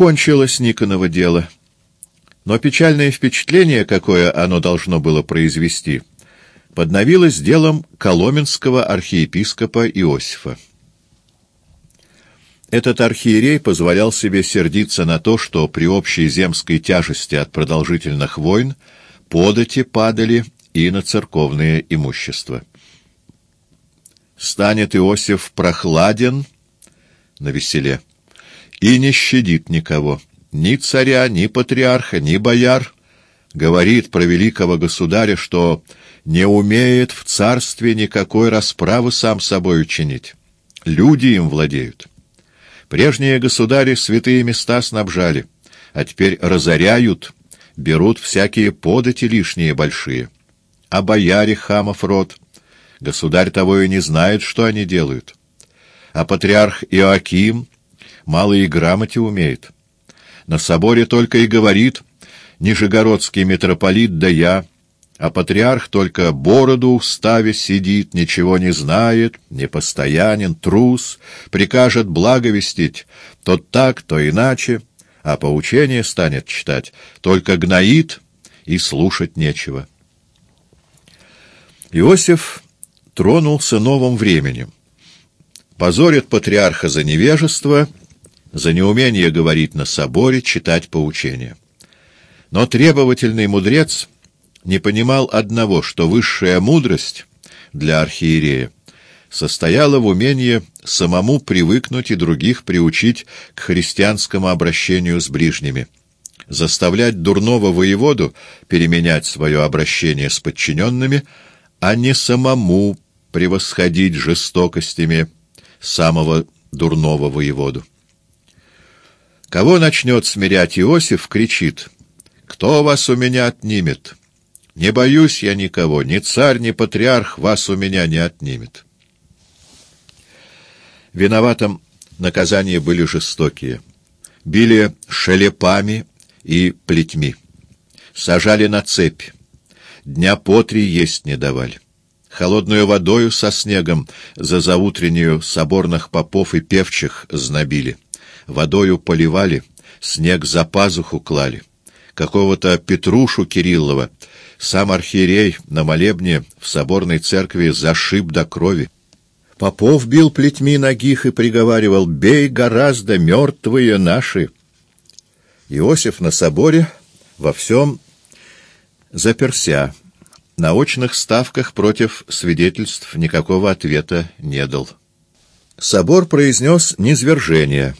Кончилось Никоново дело. Но печальное впечатление, какое оно должно было произвести, подновилось делом коломенского архиепископа Иосифа. Этот архиерей позволял себе сердиться на то, что при общей земской тяжести от продолжительных войн подати падали и на церковное имущество. Станет Иосиф прохладен на веселе и не щадит никого, ни царя, ни патриарха, ни бояр, говорит про великого государя, что не умеет в царстве никакой расправы сам собой учинить. Люди им владеют. Прежние государи святые места снабжали, а теперь разоряют, берут всякие подати лишние большие. А бояре хамов род, государь того и не знает, что они делают. А патриарх Иоаким мало и грамоте умеет. На соборе только и говорит нижегородский митрополит да я, а патриарх только бороду в ставе сидит, ничего не знает, непостоянен, трус, прикажет благовестить, то так, то иначе, а поучение станет читать, только гноит и слушать нечего. Иосиф тронулся новым временем. Позорит патриарха за невежество, за неумение говорить на соборе, читать поучения. Но требовательный мудрец — не понимал одного, что высшая мудрость для архиерея состояла в умении самому привыкнуть и других приучить к христианскому обращению с ближними, заставлять дурного воеводу переменять свое обращение с подчиненными, а не самому превосходить жестокостями самого дурного воеводу. Кого начнет смирять Иосиф, кричит «Кто вас у меня отнимет?» Не боюсь я никого, ни царь, ни патриарх вас у меня не отнимет. Виноватым наказания были жестокие. Били шелепами и плетьми. Сажали на цепь. Дня по три есть не давали. Холодную водою со снегом за заутреннюю соборных попов и певчих знобили. Водою поливали, снег за пазуху клали. Какого-то Петрушу Кириллова сам архиерей на молебне в соборной церкви зашиб до крови. Попов бил плетьми ногих и приговаривал «Бей гораздо, мертвые наши!» Иосиф на соборе во всем заперся. На очных ставках против свидетельств никакого ответа не дал. Собор произнес низвержение.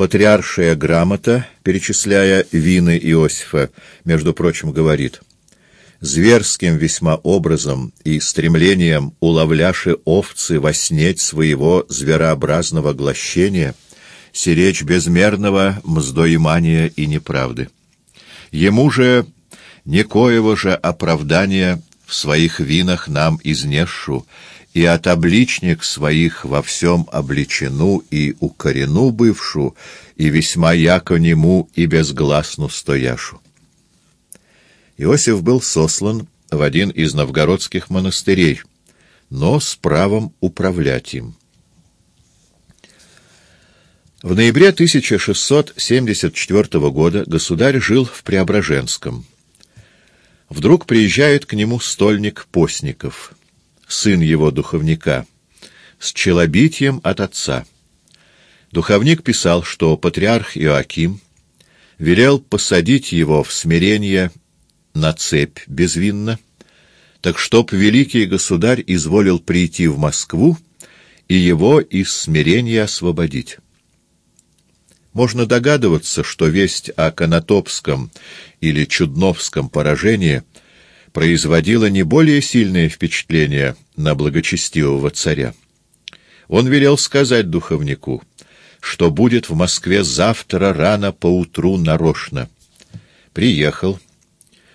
Патриаршая грамота, перечисляя вины Иосифа, между прочим, говорит — зверским весьма образом и стремлением уловляши овцы во снеть своего зверообразного глощения, сиречь безмерного мздоимания и неправды. Ему же никоего же оправдания в своих винах нам изнесшу, и от обличник своих во всем обличену и укорену бывшу, и весьма яко нему и безгласну стояшу. Иосиф был сослан в один из новгородских монастырей, но с правом управлять им. В ноябре 1674 года государь жил в Преображенском. Вдруг приезжает к нему стольник Постников, сын его духовника, с челобитием от отца. Духовник писал, что патриарх Иоаким велел посадить его в смирение на цепь безвинно, так чтоб великий государь изволил прийти в Москву и его из смирения освободить. Можно догадываться, что весть о Конотопском или Чудновском поражении производила не более сильное впечатление на благочестивого царя. Он велел сказать духовнику, что будет в Москве завтра рано поутру нарочно. Приехал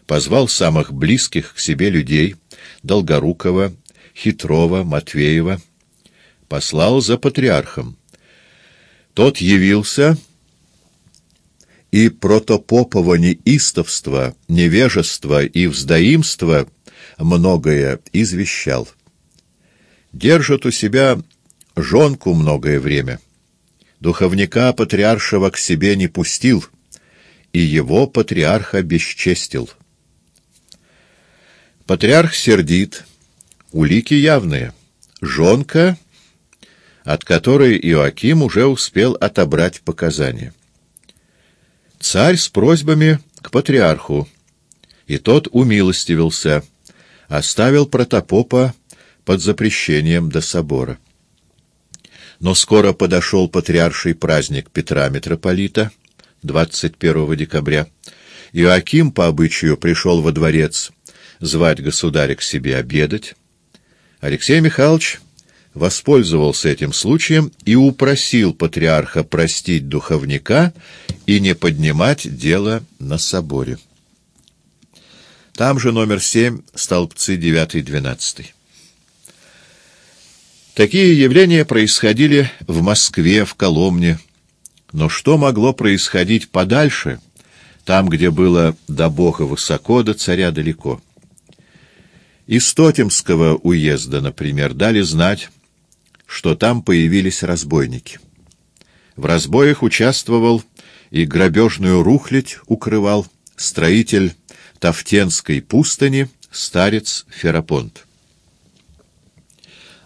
позвал самых близких к себе людей — Долгорукова, Хитрова, Матвеева, послал за патриархом. Тот явился и протопопово неистовство, невежество и вздоимство многое извещал. Держат у себя жонку многое время. духовника патриаршего к себе не пустил, и его патриарха бесчестил. Патриарх сердит, улики явные. Жонка, от которой Иоаким уже успел отобрать показания. Царь с просьбами к патриарху, и тот умилостивился, оставил протопопа под запрещением до собора. Но скоро подошел патриарший праздник Петра Митрополита, 21 декабря. Иоаким по обычаю пришел во дворец звать государя к себе обедать. Алексей Михайлович воспользовался этим случаем и упросил патриарха простить духовника и не поднимать дело на соборе. Там же номер семь, столбцы девятый, двенадцатый. Такие явления происходили в Москве, в Коломне. Но что могло происходить подальше, там, где было до Бога высоко, до царя далеко? Из Тотемского уезда, например, дали знать, что там появились разбойники. В разбоях участвовал и грабежную рухлядь укрывал строитель Тавтенской пустыни, старец Ферапонт.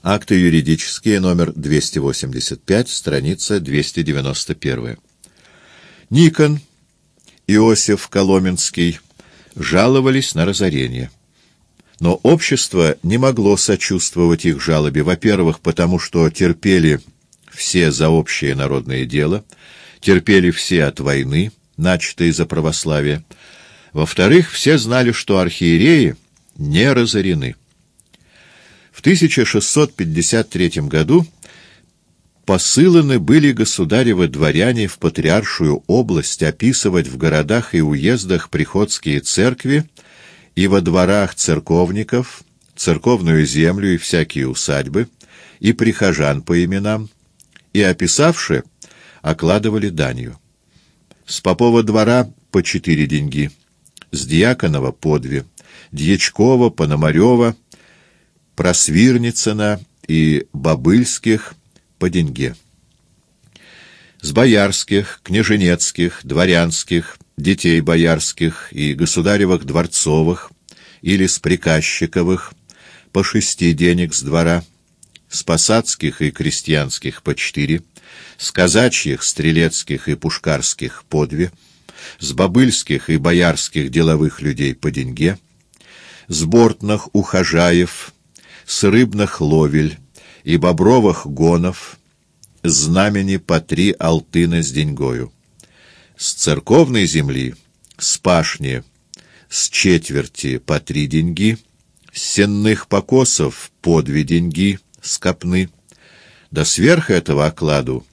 Акты юридические, номер 285, страница 291. Никон, Иосиф Коломенский жаловались на разорение. Но общество не могло сочувствовать их жалобе, во-первых, потому что терпели все за общее народное дело, терпели все от войны, начатой за православие, во-вторых, все знали, что архиереи не разорены. В 1653 году посыланы были государевы дворяне в Патриаршую область описывать в городах и уездах приходские церкви и во дворах церковников, церковную землю и всякие усадьбы, и прихожан по именам, и, описавши, окладывали данью. С попова двора по четыре деньги, с дьяконова по две, Дьячкова, Пономарева, Просвирницына и Бобыльских по деньге. С боярских, княженецких, дворянских, детей боярских и государевых дворцовых или с приказчиковых по шести денег с двора, с посадских и крестьянских по четыре, с казачьих, стрелецких и пушкарских по две, с бобыльских и боярских деловых людей по деньге, с бортных ухажаев, с рыбных ловель и бобровых гонов, знамени по три алтына с деньгою с церковной земли, с пашни, с четверти по три деньги, с сенных покосов по две деньги с копны, да сверх этого окладу